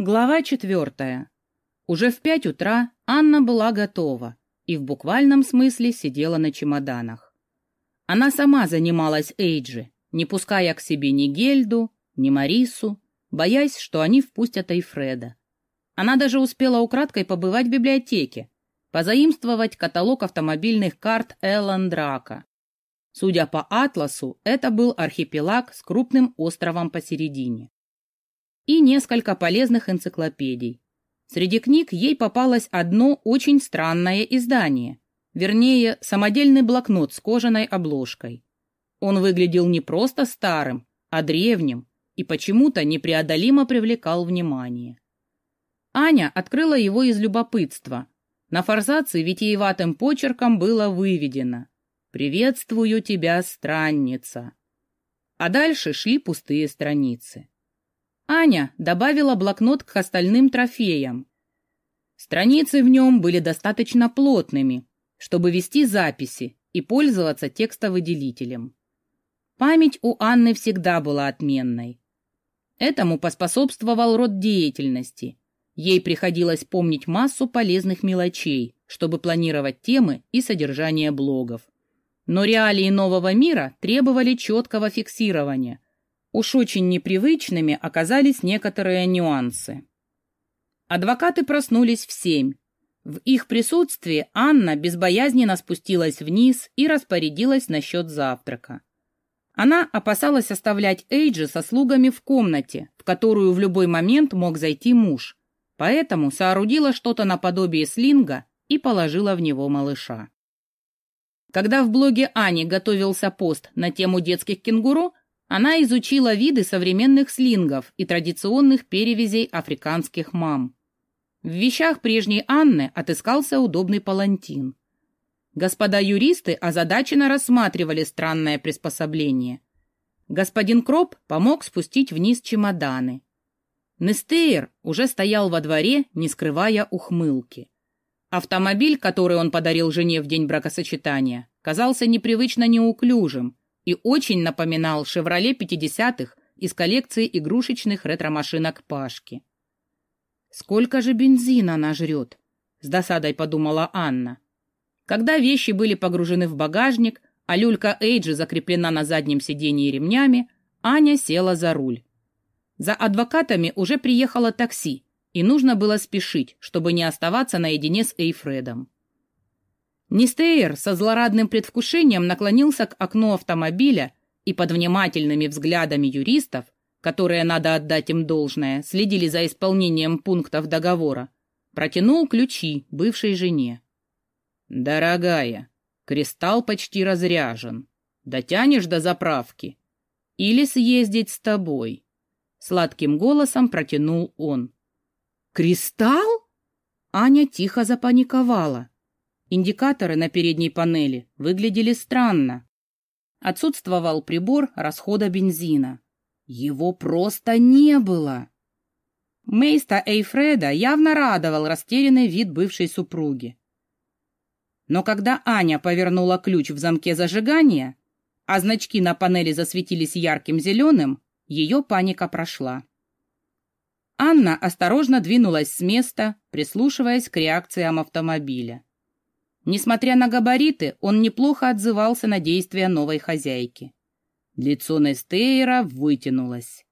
Глава четвертая. Уже в пять утра Анна была готова и в буквальном смысле сидела на чемоданах. Она сама занималась Эйджи, не пуская к себе ни Гельду, ни Марису, боясь, что они впустят Эйфреда. Она даже успела украдкой побывать в библиотеке, позаимствовать каталог автомобильных карт Эллен Драка. Судя по атласу, это был архипелаг с крупным островом посередине и несколько полезных энциклопедий. Среди книг ей попалось одно очень странное издание, вернее, самодельный блокнот с кожаной обложкой. Он выглядел не просто старым, а древним и почему-то непреодолимо привлекал внимание. Аня открыла его из любопытства. На форзаце витиеватым почерком было выведено «Приветствую тебя, странница». А дальше шли пустые страницы. Аня добавила блокнот к остальным трофеям. Страницы в нем были достаточно плотными, чтобы вести записи и пользоваться текстовыделителем. Память у Анны всегда была отменной. Этому поспособствовал род деятельности. Ей приходилось помнить массу полезных мелочей, чтобы планировать темы и содержание блогов. Но реалии нового мира требовали четкого фиксирования – Уж очень непривычными оказались некоторые нюансы. Адвокаты проснулись в семь. В их присутствии Анна безбоязненно спустилась вниз и распорядилась насчет завтрака. Она опасалась оставлять Эйджи со слугами в комнате, в которую в любой момент мог зайти муж, поэтому соорудила что-то наподобие слинга и положила в него малыша. Когда в блоге Ани готовился пост на тему детских кенгуру, она изучила виды современных слингов и традиционных перевязей африканских мам. В вещах прежней Анны отыскался удобный палантин. Господа юристы озадаченно рассматривали странное приспособление. Господин Кроп помог спустить вниз чемоданы. Нестейр уже стоял во дворе, не скрывая ухмылки. Автомобиль, который он подарил жене в день бракосочетания, казался непривычно неуклюжим, и очень напоминал «Шевроле 50-х» из коллекции игрушечных ретро-машинок Пашки. «Сколько же бензина она жрет?» — с досадой подумала Анна. Когда вещи были погружены в багажник, а люлька Эйджи закреплена на заднем сиденье ремнями, Аня села за руль. За адвокатами уже приехало такси, и нужно было спешить, чтобы не оставаться наедине с Эйфредом. Нестейр со злорадным предвкушением наклонился к окну автомобиля и под внимательными взглядами юристов, которые, надо отдать им должное, следили за исполнением пунктов договора, протянул ключи бывшей жене. «Дорогая, кристалл почти разряжен. Дотянешь до заправки? Или съездить с тобой?» Сладким голосом протянул он. «Кристалл?» Аня тихо запаниковала. Индикаторы на передней панели выглядели странно. Отсутствовал прибор расхода бензина. Его просто не было. Мейста Эйфреда явно радовал растерянный вид бывшей супруги. Но когда Аня повернула ключ в замке зажигания, а значки на панели засветились ярким зеленым, ее паника прошла. Анна осторожно двинулась с места, прислушиваясь к реакциям автомобиля. Несмотря на габариты, он неплохо отзывался на действия новой хозяйки. Лицо Нестейра вытянулось.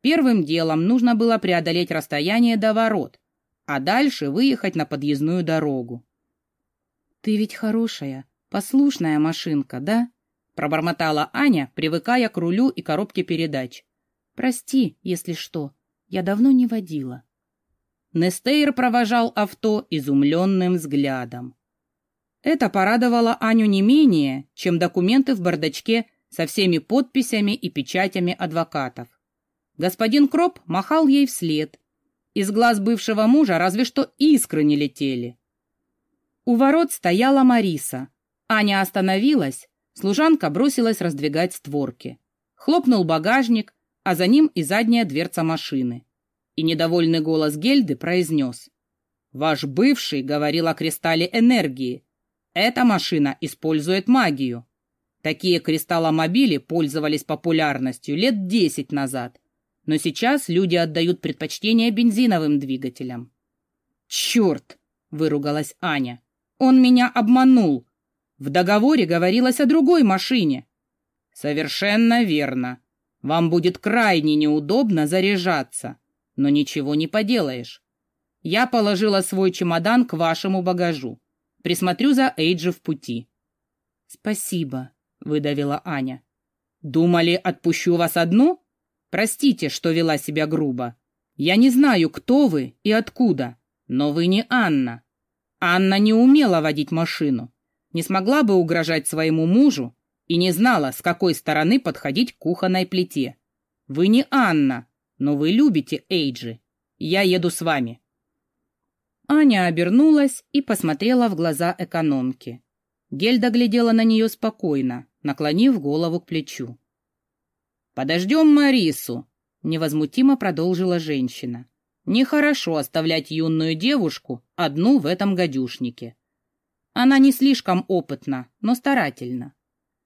Первым делом нужно было преодолеть расстояние до ворот, а дальше выехать на подъездную дорогу. «Ты ведь хорошая, послушная машинка, да?» — пробормотала Аня, привыкая к рулю и коробке передач. «Прости, если что, я давно не водила». Нестейр провожал авто изумленным взглядом. Это порадовало Аню не менее, чем документы в бардачке со всеми подписями и печатями адвокатов. Господин Кроп махал ей вслед. Из глаз бывшего мужа разве что искры не летели. У ворот стояла Мариса. Аня остановилась, служанка бросилась раздвигать створки. Хлопнул багажник, а за ним и задняя дверца машины. И недовольный голос Гельды произнес. «Ваш бывший говорил о кристалле энергии, эта машина использует магию. Такие кристалломобили пользовались популярностью лет десять назад. но сейчас люди отдают предпочтение бензиновым двигателям. «Черт!» — выругалась Аня. «Он меня обманул! В договоре говорилось о другой машине». «Совершенно верно. Вам будет крайне неудобно заряжаться, но ничего не поделаешь. Я положила свой чемодан к вашему багажу. Присмотрю за Эйджи в пути». «Спасибо», — выдавила Аня. «Думали, отпущу вас одну? Простите, что вела себя грубо. Я не знаю, кто вы и откуда, но вы не Анна. Анна не умела водить машину, не смогла бы угрожать своему мужу и не знала, с какой стороны подходить к кухонной плите. Вы не Анна, но вы любите Эйджи. Я еду с вами». Аня обернулась и посмотрела в глаза экономки. Гельда глядела на нее спокойно, наклонив голову к плечу. «Подождем Марису», — невозмутимо продолжила женщина. «Нехорошо оставлять юную девушку одну в этом гадюшнике. Она не слишком опытна, но старательна.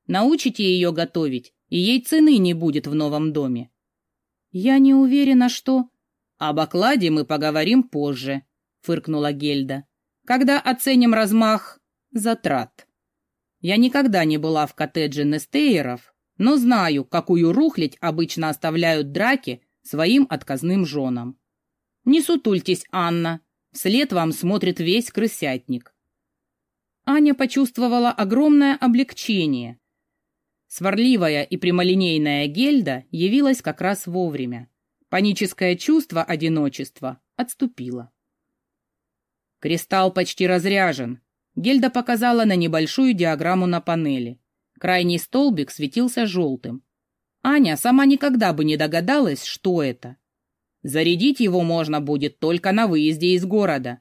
Научите ее готовить, и ей цены не будет в новом доме». «Я не уверена, что...» «Об окладе мы поговорим позже», — фыркнула Гельда. «Когда оценим размах затрат». Я никогда не была в коттедже Нестейеров, но знаю, какую рухлядь обычно оставляют драки своим отказным женам. Не сутультесь, Анна, вслед вам смотрит весь крысятник. Аня почувствовала огромное облегчение. Сварливая и прямолинейная Гельда явилась как раз вовремя. Паническое чувство одиночества отступило. Кристалл почти разряжен, Гельда показала на небольшую диаграмму на панели. Крайний столбик светился желтым. Аня сама никогда бы не догадалась, что это. Зарядить его можно будет только на выезде из города.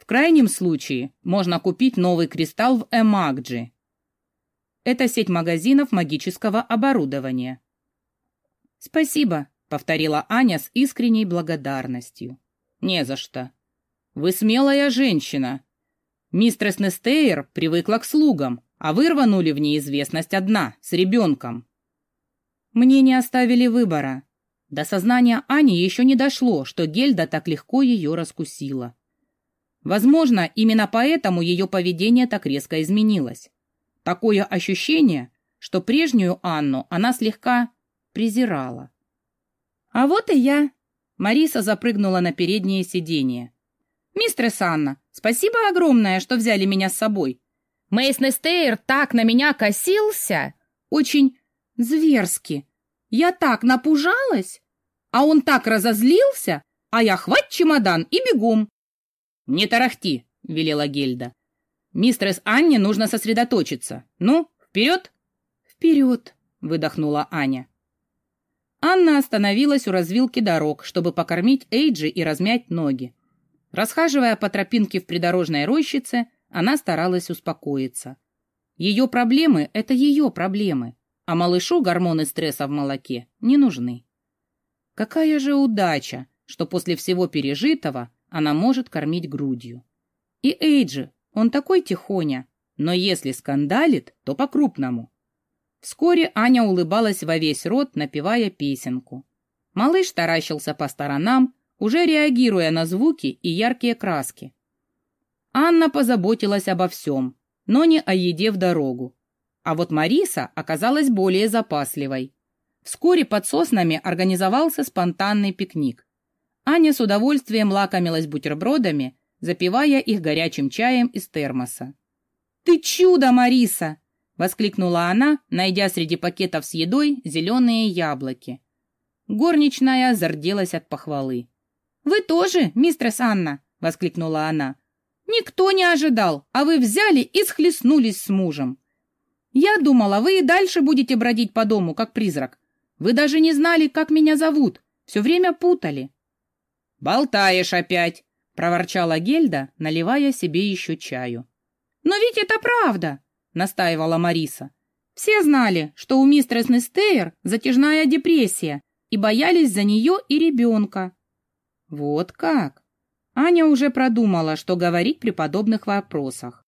В крайнем случае можно купить новый кристалл в Эмакджи. Это сеть магазинов магического оборудования. «Спасибо», — повторила Аня с искренней благодарностью. «Не за что. Вы смелая женщина, Мистрес Нестейр привыкла к слугам, а вы рванули в неизвестность одна, с ребенком. Мне не оставили выбора. До сознания Ани еще не дошло, что Гельда так легко ее раскусила. Возможно, именно поэтому ее поведение так резко изменилось. Такое ощущение, что прежнюю Анну она слегка презирала. «А вот и я!» Мариса запрыгнула на переднее сиденье. «Мистрес Анна, спасибо огромное, что взяли меня с собой. Мейснес Тейр так на меня косился. Очень зверски. Я так напужалась, а он так разозлился, а я хвать чемодан и бегом». «Не тарахти», — велела Гельда. «Мистрес Анне нужно сосредоточиться. Ну, вперед?» «Вперед», — выдохнула Аня. Анна остановилась у развилки дорог, чтобы покормить Эйджи и размять ноги. Расхаживая по тропинке в придорожной рощице, она старалась успокоиться. Ее проблемы — это ее проблемы, а малышу гормоны стресса в молоке не нужны. Какая же удача, что после всего пережитого она может кормить грудью. И Эйджи, он такой тихоня, но если скандалит, то по-крупному. Вскоре Аня улыбалась во весь рот, напевая песенку. Малыш таращился по сторонам, уже реагируя на звуки и яркие краски. Анна позаботилась обо всем, но не о еде в дорогу. А вот Мариса оказалась более запасливой. Вскоре под соснами организовался спонтанный пикник. Аня с удовольствием лакомилась бутербродами, запивая их горячим чаем из термоса. «Ты чудо, Мариса!» — воскликнула она, найдя среди пакетов с едой зеленые яблоки. Горничная зарделась от похвалы. «Вы тоже, мистерс Анна!» — воскликнула она. «Никто не ожидал, а вы взяли и схлестнулись с мужем. Я думала, вы и дальше будете бродить по дому, как призрак. Вы даже не знали, как меня зовут, все время путали». «Болтаешь опять!» — проворчала Гельда, наливая себе еще чаю. «Но ведь это правда!» — настаивала Мариса. «Все знали, что у мистерс Нестейр затяжная депрессия, и боялись за нее и ребенка. Вот как? Аня уже продумала, что говорить при подобных вопросах.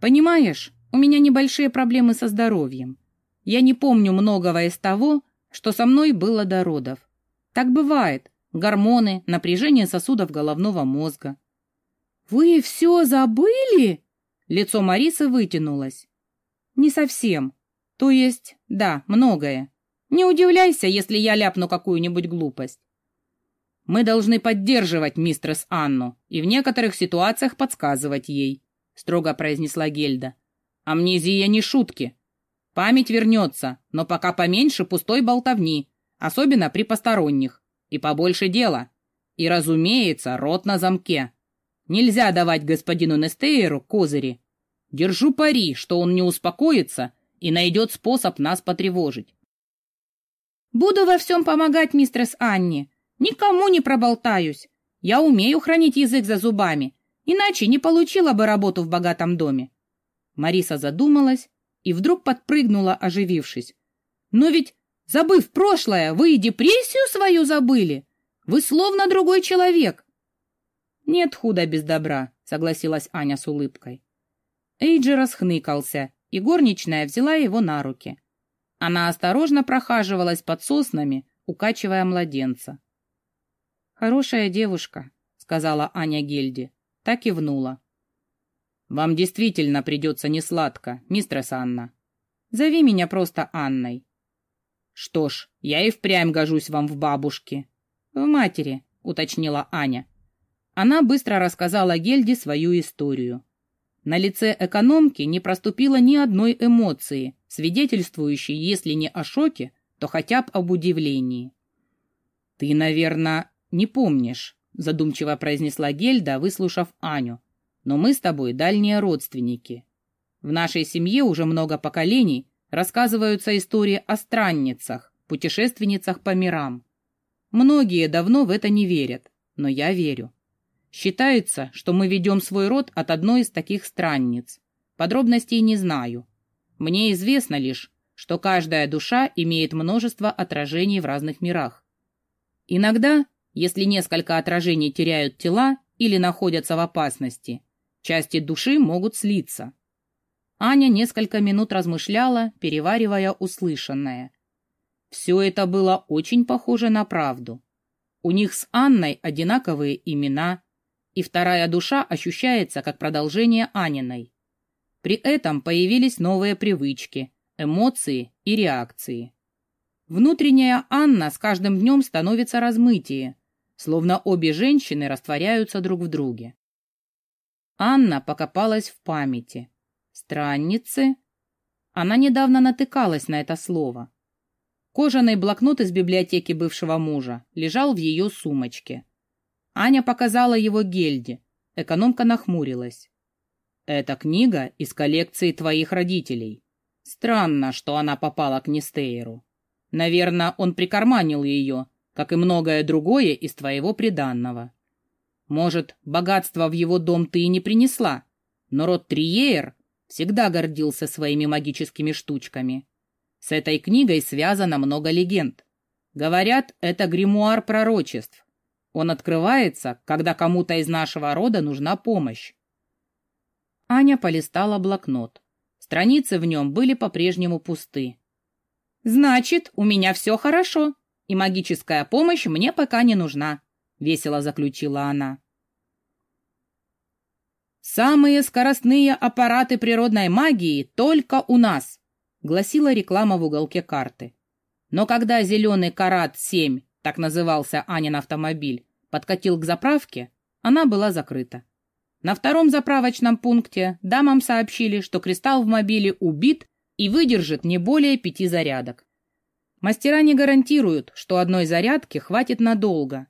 Понимаешь, у меня небольшие проблемы со здоровьем. Я не помню многого из того, что со мной было до родов. Так бывает. Гормоны, напряжение сосудов головного мозга. «Вы все забыли?» Лицо Марисы вытянулось. «Не совсем. То есть, да, многое. Не удивляйся, если я ляпну какую-нибудь глупость. Мы должны поддерживать мистерс Анну и в некоторых ситуациях подсказывать ей», — строго произнесла Гельда. «Амнезия не шутки. Память вернется, но пока поменьше пустой болтовни, особенно при посторонних, и побольше дела. И, разумеется, рот на замке. Нельзя давать господину Нестейеру козыри. Держу пари, что он не успокоится и найдет способ нас потревожить. Буду во всем помогать, мистерс Анни. Никому не проболтаюсь. Я умею хранить язык за зубами, иначе не получила бы работу в богатом доме. Мариса задумалась и вдруг подпрыгнула, оживившись. Но ведь, забыв прошлое, вы и депрессию свою забыли. Вы словно другой человек. Нет худа без добра, согласилась Аня с улыбкой. Эйджи расхныкался, и горничная взяла его на руки. Она осторожно прохаживалась под соснами, укачивая младенца. «Хорошая девушка», — сказала Аня Гельди. Так и внула. «Вам действительно придется несладко, мистрес Анна. Зови меня просто Анной». «Что ж, я и впрямь гожусь вам в бабушке». «В матери», — уточнила Аня. Она быстро рассказала Гельде свою историю. На лице экономки не проступило ни одной эмоции, свидетельствующей, если не о шоке, то хотя бы об удивлении. «Ты, наверное, не помнишь», — задумчиво произнесла Гельда, выслушав Аню. «Но мы с тобой дальние родственники. В нашей семье уже много поколений рассказываются истории о странницах, путешественницах по мирам. Многие давно в это не верят, но я верю. Считается, что мы ведем свой род от одной из таких странниц. Подробностей не знаю. Мне известно лишь, что каждая душа имеет множество отражений в разных мирах. Иногда, если несколько отражений теряют тела или находятся в опасности, части души могут слиться. Аня несколько минут размышляла, переваривая услышанное. Все это было очень похоже на правду. У них с Анной одинаковые имена, и вторая душа ощущается как продолжение Аниной. При этом появились новые привычки, эмоции и реакции. Внутренняя Анна с каждым днем становится размытие, словно обе женщины растворяются друг в друге. Анна покопалась в памяти. Странницы? Она недавно натыкалась на это слово. Кожаный блокнот из библиотеки бывшего мужа лежал в ее сумочке. Аня показала его Гельде. Экономка нахмурилась. «Это книга из коллекции твоих родителей. Странно, что она попала к Нестейру. Наверное, он прикарманил ее, как и многое другое из твоего приданного. Может, богатство в его дом ты и не принесла, но род Триер всегда гордился своими магическими штучками. С этой книгой связано много легенд. Говорят, это гримуар пророчеств, он открывается, когда кому-то из нашего рода нужна помощь. Аня полистала блокнот. Страницы в нем были по-прежнему пусты. «Значит, у меня все хорошо, и магическая помощь мне пока не нужна», — весело заключила она. «Самые скоростные аппараты природной магии только у нас», — гласила реклама в уголке карты. Но когда зеленый карат-7 так назывался Анин автомобиль, подкатил к заправке, она была закрыта. На втором заправочном пункте дамам сообщили, что кристалл в мобиле убит и выдержит не более пяти зарядок. Мастера не гарантируют, что одной зарядки хватит надолго.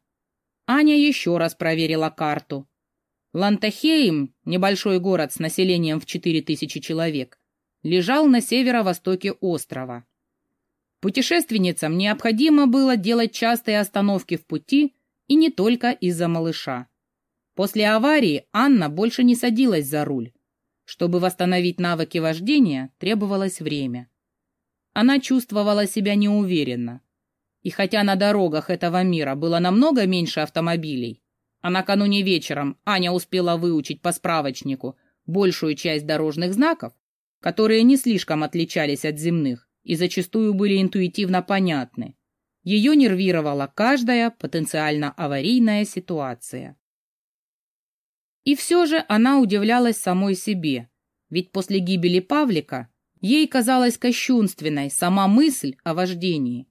Аня еще раз проверила карту. Лантахейм, небольшой город с населением в 4000 человек, лежал на северо-востоке острова. Путешественницам необходимо было делать частые остановки в пути, и не только из-за малыша. После аварии Анна больше не садилась за руль. Чтобы восстановить навыки вождения, требовалось время. Она чувствовала себя неуверенно. И хотя на дорогах этого мира было намного меньше автомобилей, а накануне вечером Аня успела выучить по справочнику большую часть дорожных знаков, которые не слишком отличались от земных, и зачастую были интуитивно понятны. Ее нервировала каждая потенциально аварийная ситуация. И все же она удивлялась самой себе, ведь после гибели Павлика ей казалась кощунственной сама мысль о вождении.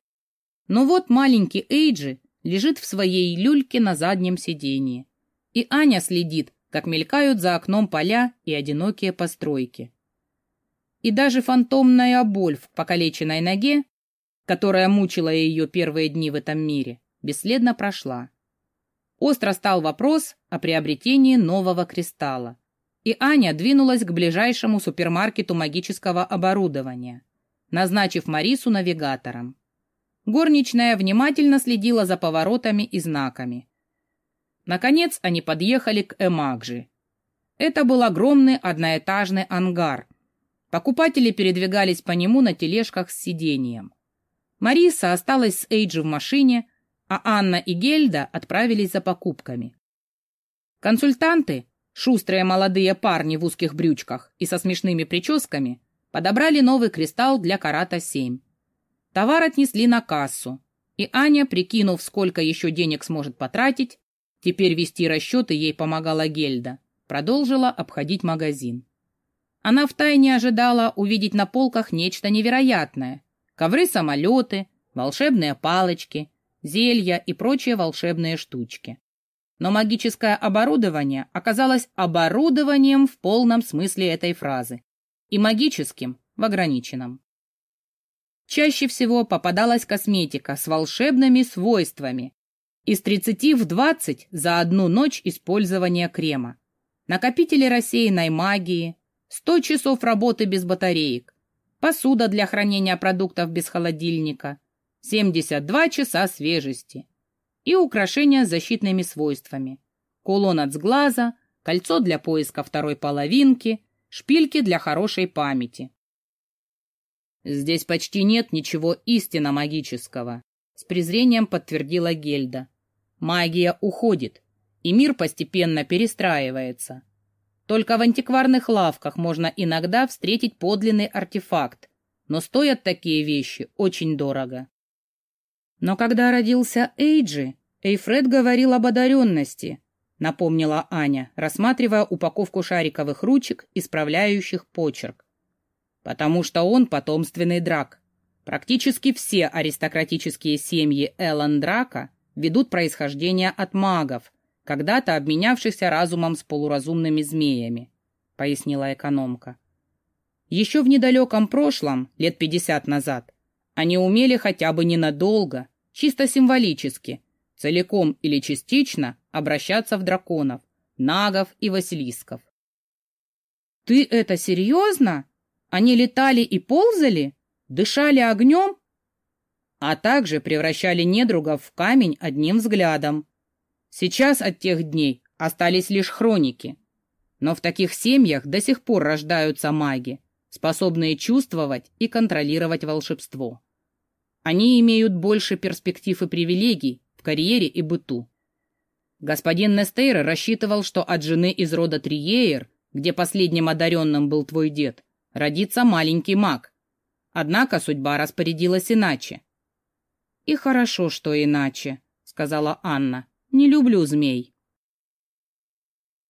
Но вот маленький Эйджи лежит в своей люльке на заднем сиденье, и Аня следит, как мелькают за окном поля и одинокие постройки. И даже фантомная боль в покалеченной ноге, которая мучила ее первые дни в этом мире, бесследно прошла. Остро стал вопрос о приобретении нового кристалла, и Аня двинулась к ближайшему супермаркету магического оборудования, назначив Марису навигатором. Горничная внимательно следила за поворотами и знаками. Наконец они подъехали к Эмакжи. Это был огромный одноэтажный ангар. Покупатели передвигались по нему на тележках с сиденьем. Мариса осталась с Эйджи в машине, а Анна и Гельда отправились за покупками. Консультанты, шустрые молодые парни в узких брючках и со смешными прическами, подобрали новый кристалл для Карата-7. Товар отнесли на кассу, и Аня, прикинув, сколько еще денег сможет потратить, теперь вести расчеты ей помогала Гельда, продолжила обходить магазин. Она втайне ожидала увидеть на полках нечто невероятное. Ковры-самолеты, волшебные палочки, зелья и прочие волшебные штучки. Но магическое оборудование оказалось оборудованием в полном смысле этой фразы и магическим в ограниченном. Чаще всего попадалась косметика с волшебными свойствами. Из 30 в 20 за одну ночь использования крема. Накопители рассеянной магии, 100 часов работы без батареек, посуда для хранения продуктов без холодильника, 72 часа свежести и украшения с защитными свойствами. Кулон от сглаза, кольцо для поиска второй половинки, шпильки для хорошей памяти. «Здесь почти нет ничего истинно магического», — с презрением подтвердила Гельда. «Магия уходит, и мир постепенно перестраивается. Только в антикварных лавках можно иногда встретить подлинный артефакт, но стоят такие вещи очень дорого». «Но когда родился Эйджи, Эйфред говорил об одаренности», — напомнила Аня, рассматривая упаковку шариковых ручек, исправляющих почерк потому что он потомственный драк. Практически все аристократические семьи Эллен Драка ведут происхождение от магов, когда-то обменявшихся разумом с полуразумными змеями, пояснила экономка. Еще в недалеком прошлом, лет пятьдесят назад, они умели хотя бы ненадолго, чисто символически, целиком или частично обращаться в драконов, нагов и василисков. «Ты это серьезно?» Они летали и ползали, дышали огнем, а также превращали недругов в камень одним взглядом. Сейчас от тех дней остались лишь хроники. Но в таких семьях до сих пор рождаются маги, способные чувствовать и контролировать волшебство. Они имеют больше перспектив и привилегий в карьере и быту. Господин Нестейр рассчитывал, что от жены из рода Триеер, где последним одаренным был твой дед, родится маленький маг. Однако судьба распорядилась иначе. «И хорошо, что иначе», — сказала Анна. «Не люблю змей».